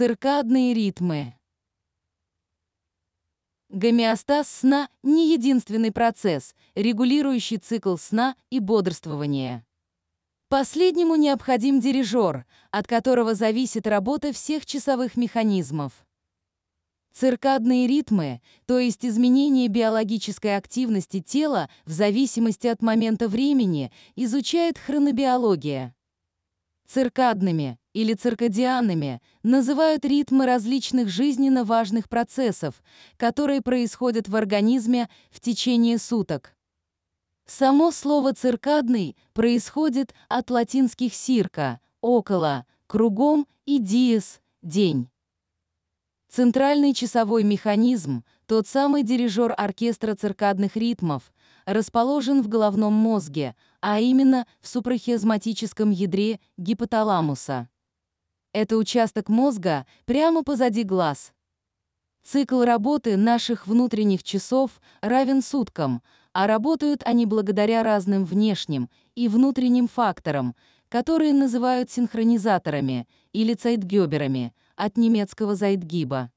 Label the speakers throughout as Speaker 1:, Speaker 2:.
Speaker 1: Циркадные ритмы. Гомеостаз сна – не единственный процесс, регулирующий цикл сна и бодрствования. Последнему необходим дирижер, от которого зависит работа всех часовых механизмов. Циркадные ритмы, то есть изменение биологической активности тела в зависимости от момента времени, изучает хронобиология. Циркадными или циркадианами называют ритмы различных жизненно важных процессов, которые происходят в организме в течение суток. Само слово «циркадный» происходит от латинских «сирка» — «около», «кругом» и «диес» — «день». Центральный часовой механизм, тот самый дирижер оркестра циркадных ритмов, расположен в головном мозге, а именно в супрахиазматическом ядре гипоталамуса. Это участок мозга прямо позади глаз. Цикл работы наших внутренних часов равен суткам, а работают они благодаря разным внешним и внутренним факторам, которые называют синхронизаторами или цайтгёберами от немецкого «зайтгиба».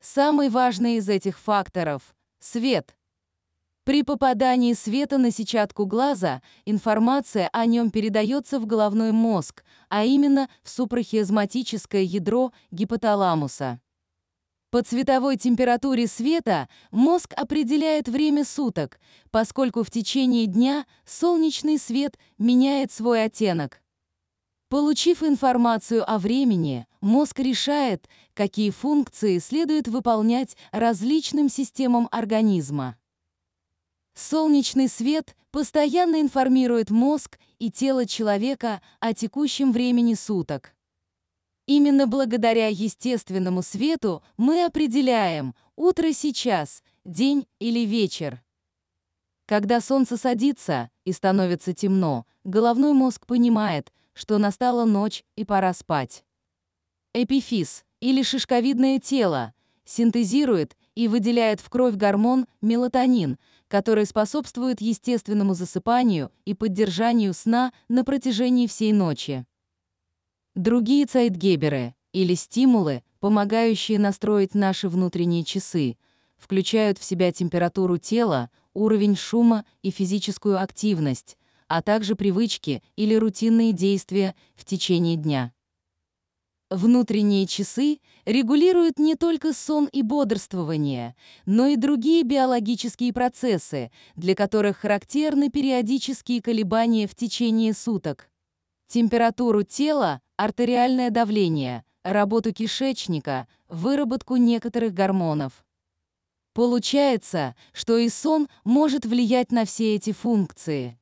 Speaker 1: Самый важный из этих факторов — свет. При попадании света на сетчатку глаза информация о нем передается в головной мозг, а именно в супрахиазматическое ядро гипоталамуса. По цветовой температуре света мозг определяет время суток, поскольку в течение дня солнечный свет меняет свой оттенок. Получив информацию о времени, мозг решает, какие функции следует выполнять различным системам организма. Солнечный свет постоянно информирует мозг и тело человека о текущем времени суток. Именно благодаря естественному свету мы определяем, утро сейчас, день или вечер. Когда солнце садится и становится темно, головной мозг понимает, что настала ночь и пора спать. Эпифиз, или шишковидное тело, синтезирует и выделяет в кровь гормон мелатонин, который способствует естественному засыпанию и поддержанию сна на протяжении всей ночи. Другие цайтгеберы, или стимулы, помогающие настроить наши внутренние часы, включают в себя температуру тела, уровень шума и физическую активность, а также привычки или рутинные действия в течение дня. Внутренние часы регулируют не только сон и бодрствование, но и другие биологические процессы, для которых характерны периодические колебания в течение суток. Температуру тела, артериальное давление, работу кишечника, выработку некоторых гормонов. Получается, что и сон может влиять на все эти функции.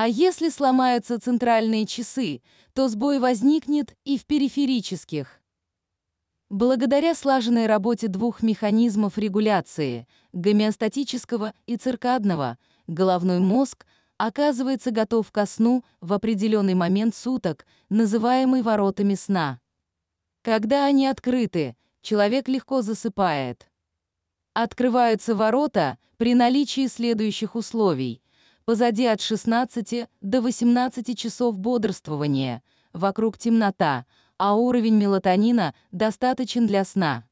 Speaker 1: А если сломаются центральные часы, то сбой возникнет и в периферических. Благодаря слаженной работе двух механизмов регуляции – гомеостатического и циркадного, головной мозг оказывается готов ко сну в определенный момент суток, называемый воротами сна. Когда они открыты, человек легко засыпает. Открываются ворота при наличии следующих условий – Позади от 16 до 18 часов бодрствования, вокруг темнота, а уровень мелатонина достаточен для сна.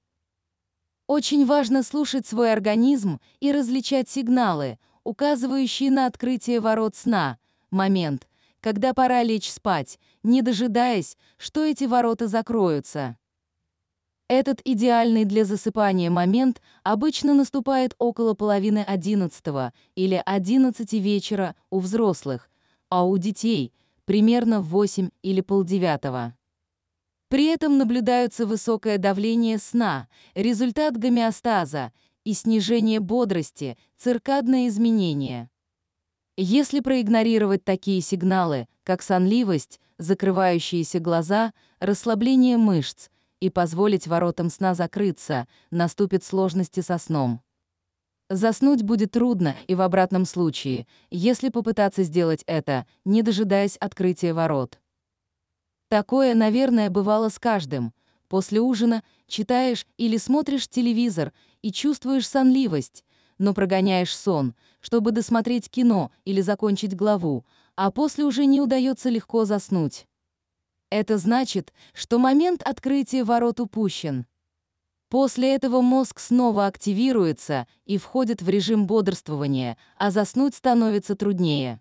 Speaker 1: Очень важно слушать свой организм и различать сигналы, указывающие на открытие ворот сна, момент, когда пора лечь спать, не дожидаясь, что эти ворота закроются. Этот идеальный для засыпания момент обычно наступает около половины одиннадцатого или одиннадцати вечера у взрослых, а у детей — примерно в 8 или полдевятого. При этом наблюдаются высокое давление сна, результат гомеостаза и снижение бодрости, циркадное изменение. Если проигнорировать такие сигналы, как сонливость, закрывающиеся глаза, расслабление мышц, и позволить воротам сна закрыться, наступят сложности со сном. Заснуть будет трудно и в обратном случае, если попытаться сделать это, не дожидаясь открытия ворот. Такое, наверное, бывало с каждым. После ужина читаешь или смотришь телевизор и чувствуешь сонливость, но прогоняешь сон, чтобы досмотреть кино или закончить главу, а после уже не удается легко заснуть. Это значит, что момент открытия ворот упущен. После этого мозг снова активируется и входит в режим бодрствования, а заснуть становится труднее.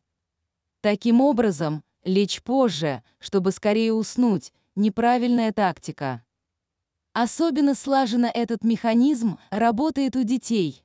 Speaker 1: Таким образом, лечь позже, чтобы скорее уснуть, неправильная тактика. Особенно слаженно этот механизм работает у детей.